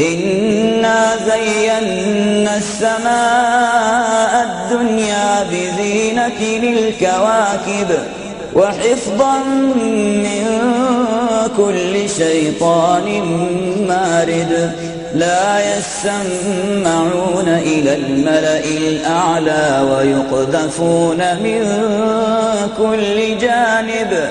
إنا زينا السماء الدنيا بزينة للكواكب وحفظا من كل شيطان مارد لا يسمعون إلى الملأ الأعلى ويقذفون من كل جانب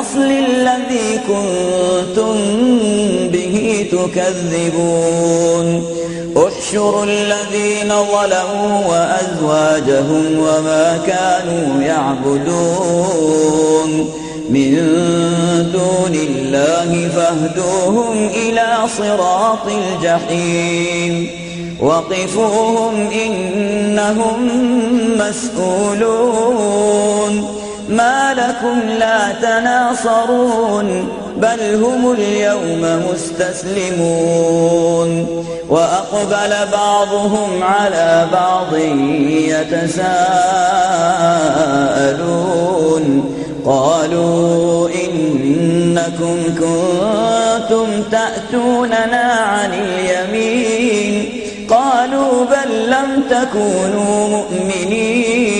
الفصل الذي كنتم به تكذبون. احشروا الذين ظلموا وأزواجهم وما كانوا يعبدون. من دون الله فاهدوهم إلى صراط الجحيم. وقفوهم إنهم مسؤولون. ما لكم لا تناصرون بل هم اليوم مستسلمون. وأقبل بعضهم على بعض يتساءلون. قالوا إنكم كنتم تأتوننا عن اليمين. قالوا بل لم تكونوا مؤمنين.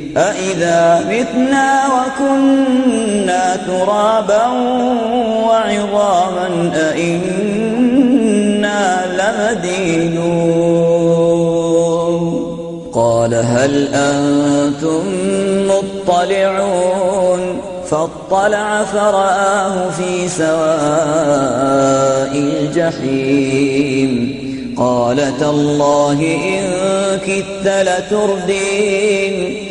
أئذا متنا وكنا ترابا وعظاما أئنا لمدينون قال هل أنتم مطلعون فاطلع فرآه في سواء الجحيم قال تالله إن كدت لتردين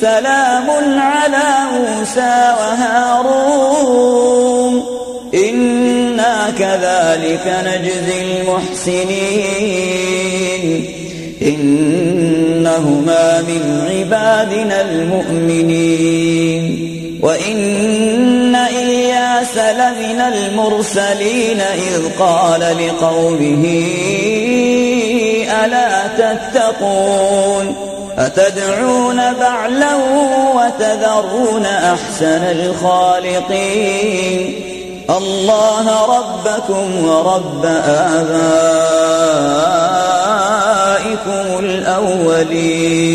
سلام على موسى وهارون. إنا كذلك نجزي المحسنين. إنهما من عبادنا المؤمنين. وإن إلياس لمن المرسلين إذ قال لقومه ألا تتقون؟ أتدعون بعلا وتذرون أحسن الخالقين؟ الله ربكم ورب آبائكم الأولين.